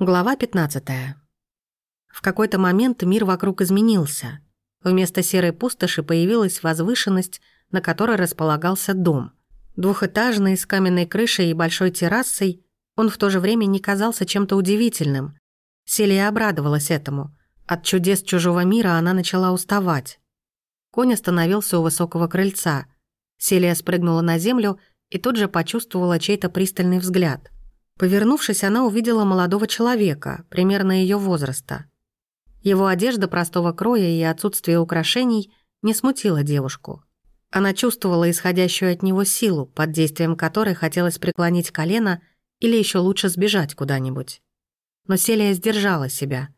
Глава 15. В какой-то момент мир вокруг изменился. Вместо серой пустоши появилась возвышенность, на которой располагался дом. Двухэтажный, с каменной крышей и большой террасой, он в то же время не казался чем-то удивительным. Селия обрадовалась этому. От чудес чужого мира она начала уставать. Конь остановился у высокого крыльца. Селия спрыгнула на землю и тут же почувствовала чей-то пристальный взгляд – Повернувшись, она увидела молодого человека, примерно ее возраста. Его одежда простого кроя и отсутствие украшений не смутило девушку. Она чувствовала исходящую от него силу, под действием которой хотелось преклонить колено или еще лучше сбежать куда-нибудь. Но Селия сдержала себя.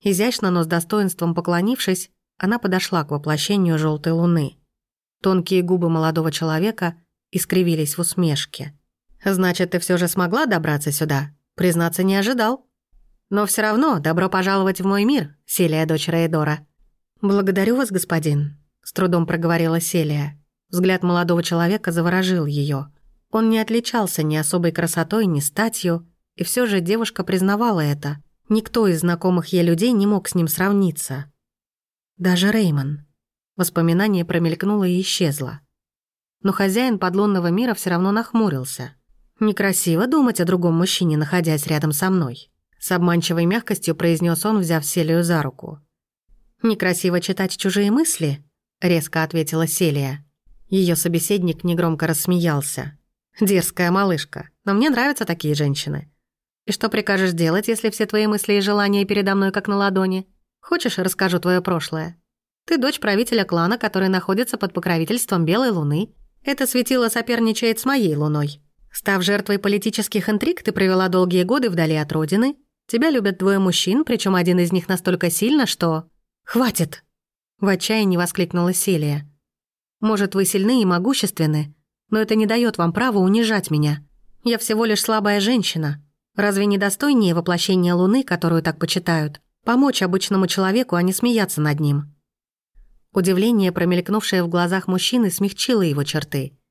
Изящно, но с достоинством поклонившись, она подошла к воплощению желтой луны. Тонкие губы молодого человека искривились в усмешке. «Значит, ты все же смогла добраться сюда? Признаться, не ожидал. Но все равно добро пожаловать в мой мир, Селия, дочь Рейдора». «Благодарю вас, господин», — с трудом проговорила Селия. Взгляд молодого человека заворожил ее. Он не отличался ни особой красотой, ни статью, и все же девушка признавала это. Никто из знакомых ей людей не мог с ним сравниться. Даже Реймон. Воспоминание промелькнуло и исчезло. Но хозяин подлунного мира все равно нахмурился. «Некрасиво думать о другом мужчине, находясь рядом со мной», с обманчивой мягкостью произнес он, взяв Селию за руку. «Некрасиво читать чужие мысли?» резко ответила Селия. Ее собеседник негромко рассмеялся. «Дерзкая малышка, но мне нравятся такие женщины. И что прикажешь делать, если все твои мысли и желания передо мной как на ладони? Хочешь, расскажу твое прошлое? Ты дочь правителя клана, который находится под покровительством Белой Луны. Это светило соперничает с моей луной. Став жертвой политических интриг, ты провела долгие годы вдали от родины. Тебя любят двое мужчин, причем один из них настолько сильно, что... «Хватит!» В отчаянии воскликнула Селия. «Может, вы сильны и могущественны, но это не дает вам права унижать меня. Я всего лишь слабая женщина. Разве не достойнее воплощения Луны, которую так почитают, помочь обычному человеку, а не смеяться над ним?» Удивление, промелькнувшее в глазах мужчины, смягчило его черты –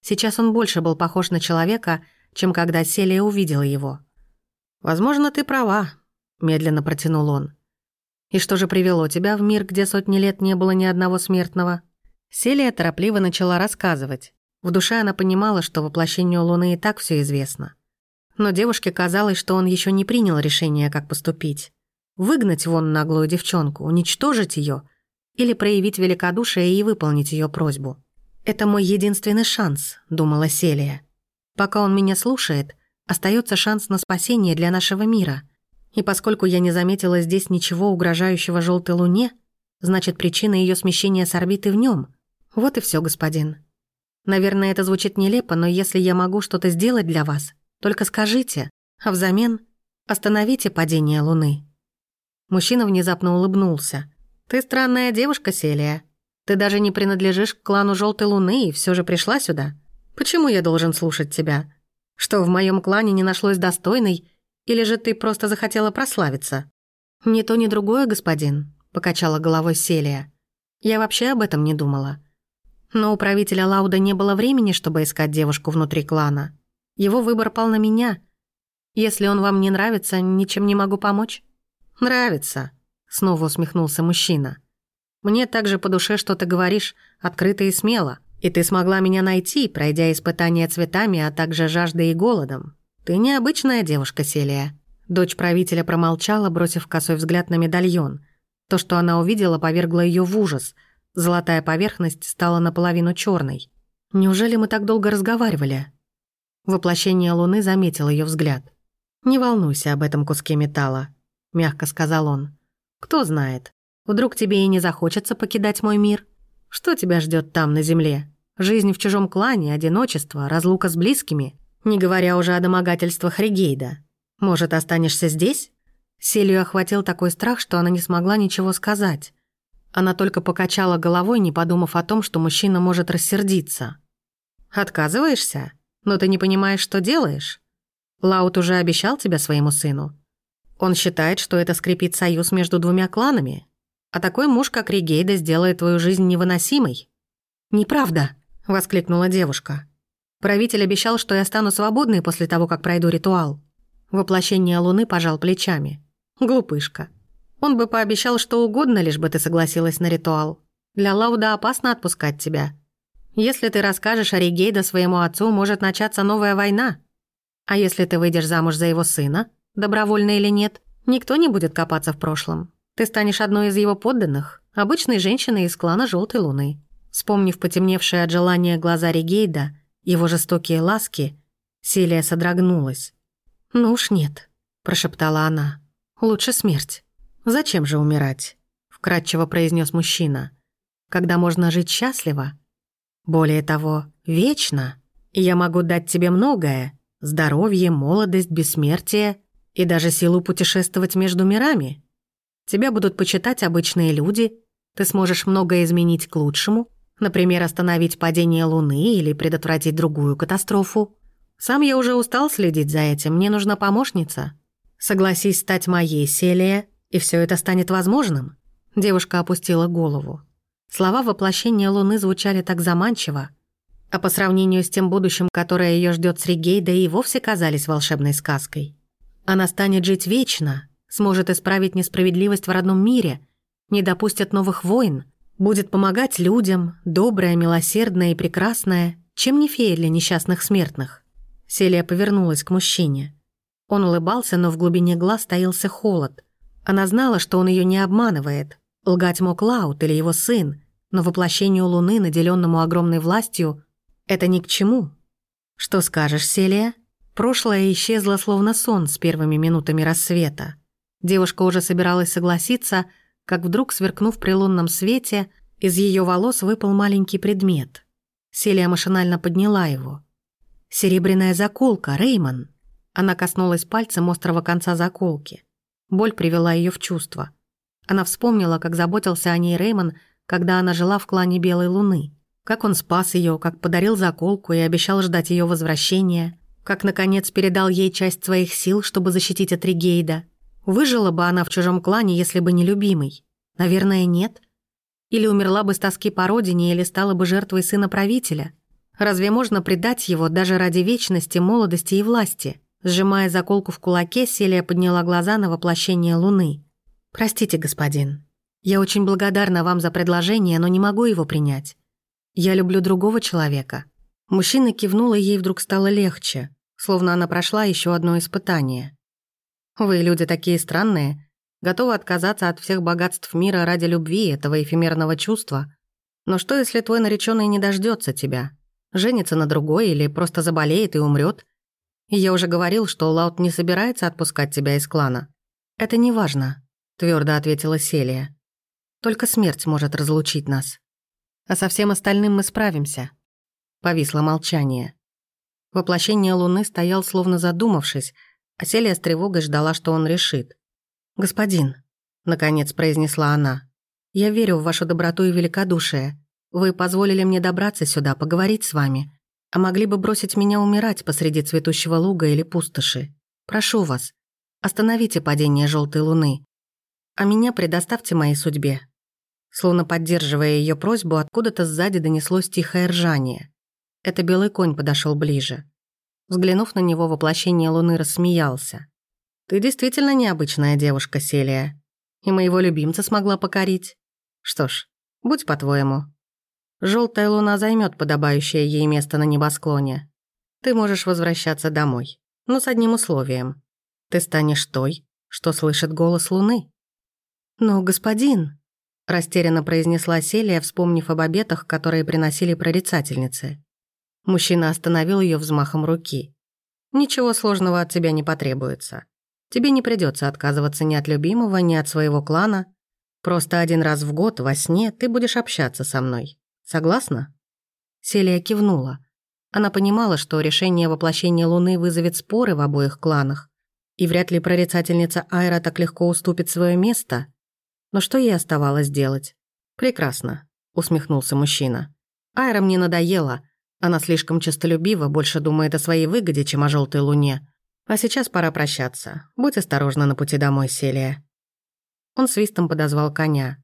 Сейчас он больше был похож на человека, чем когда Селия увидела его. «Возможно, ты права», — медленно протянул он. «И что же привело тебя в мир, где сотни лет не было ни одного смертного?» Селия торопливо начала рассказывать. В душе она понимала, что воплощению Луны и так все известно. Но девушке казалось, что он еще не принял решение, как поступить. Выгнать вон наглую девчонку, уничтожить ее или проявить великодушие и выполнить ее просьбу. «Это мой единственный шанс», — думала Селия. «Пока он меня слушает, остается шанс на спасение для нашего мира. И поскольку я не заметила здесь ничего угрожающего желтой луне, значит, причина ее смещения с орбиты в нем. Вот и все, господин. Наверное, это звучит нелепо, но если я могу что-то сделать для вас, только скажите, а взамен остановите падение луны». Мужчина внезапно улыбнулся. «Ты странная девушка, Селия. Ты даже не принадлежишь к клану Желтой Луны и все же пришла сюда. Почему я должен слушать тебя? Что, в моем клане не нашлось достойной, или же ты просто захотела прославиться?» «Ни то, ни другое, господин», — покачала головой Селия. «Я вообще об этом не думала. Но у правителя Лауда не было времени, чтобы искать девушку внутри клана. Его выбор пал на меня. Если он вам не нравится, ничем не могу помочь». «Нравится», — снова усмехнулся мужчина. Мне также по душе, что ты говоришь, открыто и смело. И ты смогла меня найти, пройдя испытания цветами, а также жаждой и голодом. Ты необычная девушка, Селия». Дочь правителя промолчала, бросив косой взгляд на медальон. То, что она увидела, повергло ее в ужас. Золотая поверхность стала наполовину черной. «Неужели мы так долго разговаривали?» Воплощение Луны заметил ее взгляд. «Не волнуйся об этом куске металла», — мягко сказал он. «Кто знает, Вдруг тебе и не захочется покидать мой мир? Что тебя ждет там, на земле? Жизнь в чужом клане, одиночество, разлука с близкими? Не говоря уже о домогательствах Ригейда. Может, останешься здесь?» Селию охватил такой страх, что она не смогла ничего сказать. Она только покачала головой, не подумав о том, что мужчина может рассердиться. «Отказываешься? Но ты не понимаешь, что делаешь? Лаут уже обещал тебя своему сыну. Он считает, что это скрепит союз между двумя кланами, а такой муж, как Ригейда, сделает твою жизнь невыносимой». «Неправда», — воскликнула девушка. «Правитель обещал, что я стану свободной после того, как пройду ритуал. Воплощение Луны пожал плечами. Глупышка. Он бы пообещал что угодно, лишь бы ты согласилась на ритуал. Для Лауда опасно отпускать тебя. Если ты расскажешь о Ригейда своему отцу, может начаться новая война. А если ты выйдешь замуж за его сына, добровольно или нет, никто не будет копаться в прошлом. Ты станешь одной из его подданных, обычной женщиной из клана Желтой Луны. Вспомнив потемневшие от желания глаза Ригейда, его жестокие ласки, Селия содрогнулась. «Ну уж нет», – прошептала она. «Лучше смерть». «Зачем же умирать?» – вкратчиво произнес мужчина. «Когда можно жить счастливо? Более того, вечно. Я могу дать тебе многое. Здоровье, молодость, бессмертие и даже силу путешествовать между мирами. Тебя будут почитать обычные люди, ты сможешь многое изменить к лучшему, например, остановить падение Луны или предотвратить другую катастрофу. Сам я уже устал следить за этим, мне нужна помощница. Согласись стать моей, Селия, и все это станет возможным». Девушка опустила голову. Слова воплощения Луны звучали так заманчиво, а по сравнению с тем будущим, которое ее ждет с Ригейдой, и вовсе казались волшебной сказкой. Она станет жить вечно, сможет исправить несправедливость в родном мире, не допустит новых войн, будет помогать людям, добрая, милосердная и прекрасная, чем не фея для несчастных смертных. Селия повернулась к мужчине. Он улыбался, но в глубине глаз таился холод. Она знала, что он ее не обманывает. Лгать мог Лаут или его сын, но воплощению Луны, наделенному огромной властью, это ни к чему. Что скажешь, Селия? Прошлое исчезло словно сон с первыми минутами рассвета. Девушка уже собиралась согласиться, как вдруг, сверкнув при лунном свете, из ее волос выпал маленький предмет. Селия машинально подняла его. «Серебряная заколка, Реймон!» Она коснулась пальцем острого конца заколки. Боль привела ее в чувство. Она вспомнила, как заботился о ней Реймон, когда она жила в клане Белой Луны. Как он спас ее, как подарил заколку и обещал ждать ее возвращения. Как, наконец, передал ей часть своих сил, чтобы защитить от Ригейда. Выжила бы она в чужом клане, если бы не любимый? Наверное, нет. Или умерла бы с тоски по родине, или стала бы жертвой сына правителя. Разве можно предать его даже ради вечности, молодости и власти? Сжимая заколку в кулаке, Селия подняла глаза на воплощение Луны. «Простите, господин. Я очень благодарна вам за предложение, но не могу его принять. Я люблю другого человека». Мужчина кивнул, и ей вдруг стало легче, словно она прошла еще одно испытание. «Вы люди такие странные, готовы отказаться от всех богатств мира ради любви этого эфемерного чувства. Но что, если твой нареченный не дождется тебя? Женится на другой или просто заболеет и умрет? Я уже говорил, что Лаут не собирается отпускать тебя из клана. Это не важно, твердо ответила Селия. Только смерть может разлучить нас. А со всем остальным мы справимся. Повисло молчание. Воплощение Луны стоял словно задумавшись, а Селия с тревогой ждала, что он решит. «Господин», — наконец произнесла она, — «я верю в вашу доброту и великодушие. Вы позволили мне добраться сюда, поговорить с вами а могли бы бросить меня умирать посреди цветущего луга или пустоши. Прошу вас, остановите падение желтой луны, а меня предоставьте моей судьбе». Словно поддерживая ее просьбу, откуда-то сзади донеслось тихое ржание. Это белый конь подошел ближе. Взглянув на него, воплощение луны рассмеялся. «Ты действительно необычная девушка, Селия. И моего любимца смогла покорить. Что ж, будь по-твоему, Желтая луна займет подобающее ей место на небосклоне. Ты можешь возвращаться домой, но с одним условием. Ты станешь той, что слышит голос луны. «Но, господин...» – растерянно произнесла Селия, вспомнив об обетах, которые приносили прорицательницы. Мужчина остановил ее взмахом руки. «Ничего сложного от тебя не потребуется. Тебе не придется отказываться ни от любимого, ни от своего клана. Просто один раз в год во сне ты будешь общаться со мной. Согласна?» Селия кивнула. Она понимала, что решение воплощения Луны вызовет споры в обоих кланах, и вряд ли прорицательница Айра так легко уступит свое место. Но что ей оставалось делать? «Прекрасно», — усмехнулся мужчина. «Айра мне надоела. Она слишком честолюбива, больше думает о своей выгоде, чем о желтой луне. А сейчас пора прощаться. Будь осторожна на пути домой, Селия». Он свистом подозвал коня.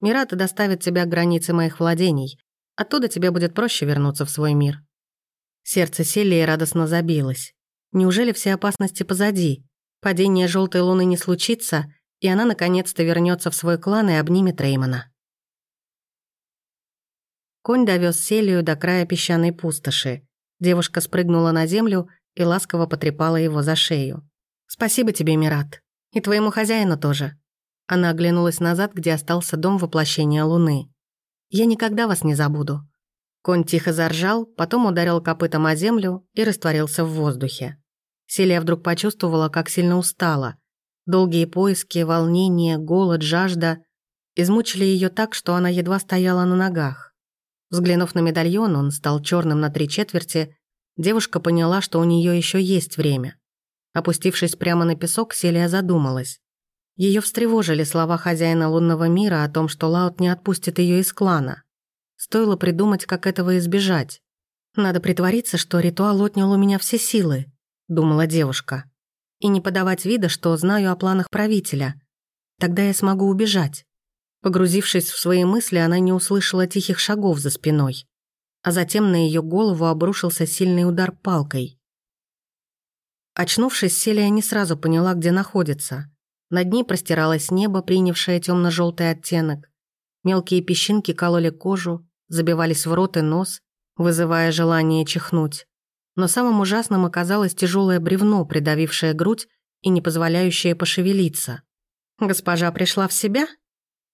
Мирата доставит тебя к границе моих владений. Оттуда тебе будет проще вернуться в свой мир». Сердце Селии радостно забилось. Неужели все опасности позади? Падение желтой луны не случится, и она наконец-то вернется в свой клан и обнимет Реймона. Конь довез Селию до края песчаной пустоши. Девушка спрыгнула на землю и ласково потрепала его за шею. «Спасибо тебе, Мират. И твоему хозяину тоже». Она оглянулась назад, где остался дом воплощения Луны. «Я никогда вас не забуду». Конь тихо заржал, потом ударил копытом о землю и растворился в воздухе. Селия вдруг почувствовала, как сильно устала. Долгие поиски, волнение, голод, жажда измучили ее так, что она едва стояла на ногах. Взглянув на медальон, он стал черным на три четверти, девушка поняла, что у нее еще есть время. Опустившись прямо на песок, Селия задумалась. Ее встревожили слова хозяина лунного мира о том, что Лаут не отпустит ее из клана. Стоило придумать, как этого избежать. Надо притвориться, что ритуал отнял у меня все силы, думала девушка. И не подавать вида, что знаю о планах правителя. Тогда я смогу убежать. Погрузившись в свои мысли, она не услышала тихих шагов за спиной. А затем на ее голову обрушился сильный удар палкой. Очнувшись, Селия не сразу поняла, где находится. Над ней простиралось небо, принявшее темно желтый оттенок. Мелкие песчинки кололи кожу, забивались в рот и нос, вызывая желание чихнуть но самым ужасным оказалось тяжелое бревно, придавившее грудь и не позволяющее пошевелиться. «Госпожа пришла в себя?» —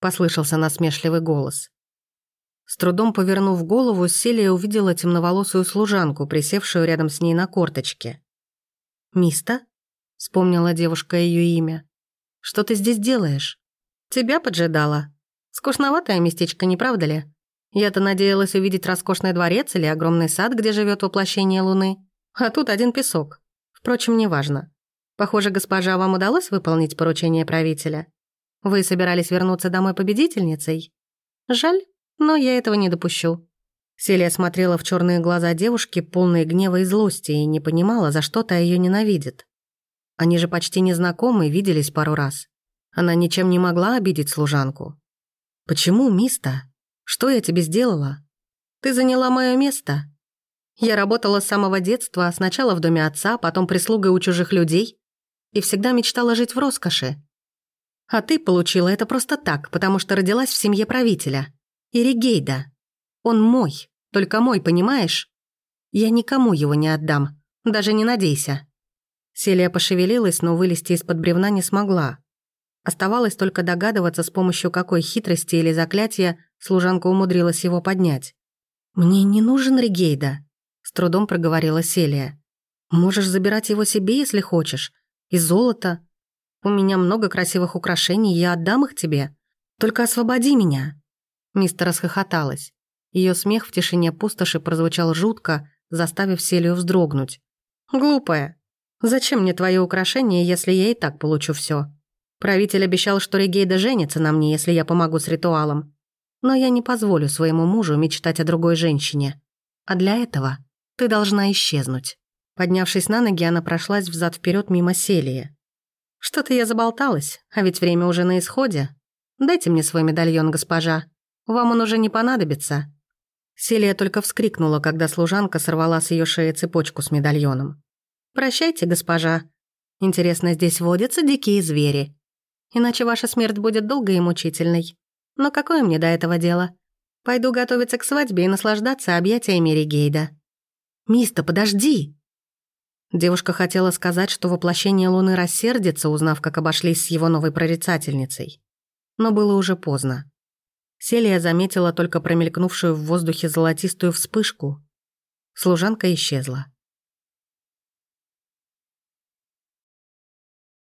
послышался насмешливый голос. С трудом повернув голову, Селия увидела темноволосую служанку, присевшую рядом с ней на корточке. «Миста?» — вспомнила девушка ее имя. «Что ты здесь делаешь?» «Тебя поджидала. Скучноватое местечко, не правда ли?» Я-то надеялась увидеть роскошный дворец или огромный сад, где живет воплощение Луны. А тут один песок. Впрочем, неважно. Похоже, госпожа, вам удалось выполнить поручение правителя? Вы собирались вернуться домой победительницей? Жаль, но я этого не допущу. Селия смотрела в черные глаза девушки, полные гнева и злости, и не понимала, за что та ее ненавидит. Они же почти незнакомы, виделись пару раз. Она ничем не могла обидеть служанку. «Почему, миста?» Что я тебе сделала? Ты заняла мое место. Я работала с самого детства, сначала в доме отца, потом прислугой у чужих людей, и всегда мечтала жить в роскоши. А ты получила это просто так, потому что родилась в семье правителя. Иригейда. Он мой, только мой, понимаешь? Я никому его не отдам, даже не надейся». Селия пошевелилась, но вылезти из-под бревна не смогла. Оставалось только догадываться, с помощью какой хитрости или заклятия служанка умудрилась его поднять. «Мне не нужен Ригейда», — с трудом проговорила Селия. «Можешь забирать его себе, если хочешь. И золото. У меня много красивых украшений, я отдам их тебе. Только освободи меня». Мистер расхохоталась. Ее смех в тишине пустоши прозвучал жутко, заставив Селию вздрогнуть. «Глупая. Зачем мне твои украшения, если я и так получу все? Правитель обещал, что Регейда женится на мне, если я помогу с ритуалом. Но я не позволю своему мужу мечтать о другой женщине. А для этого ты должна исчезнуть». Поднявшись на ноги, она прошлась взад вперед мимо Селии. «Что-то я заболталась, а ведь время уже на исходе. Дайте мне свой медальон, госпожа. Вам он уже не понадобится». Селия только вскрикнула, когда служанка сорвала с ее шеи цепочку с медальоном. «Прощайте, госпожа. Интересно, здесь водятся дикие звери иначе ваша смерть будет долгой и мучительной. Но какое мне до этого дело? Пойду готовиться к свадьбе и наслаждаться объятиями Ригейда». «Миста, подожди!» Девушка хотела сказать, что воплощение Луны рассердится, узнав, как обошлись с его новой прорицательницей. Но было уже поздно. Селия заметила только промелькнувшую в воздухе золотистую вспышку. Служанка исчезла.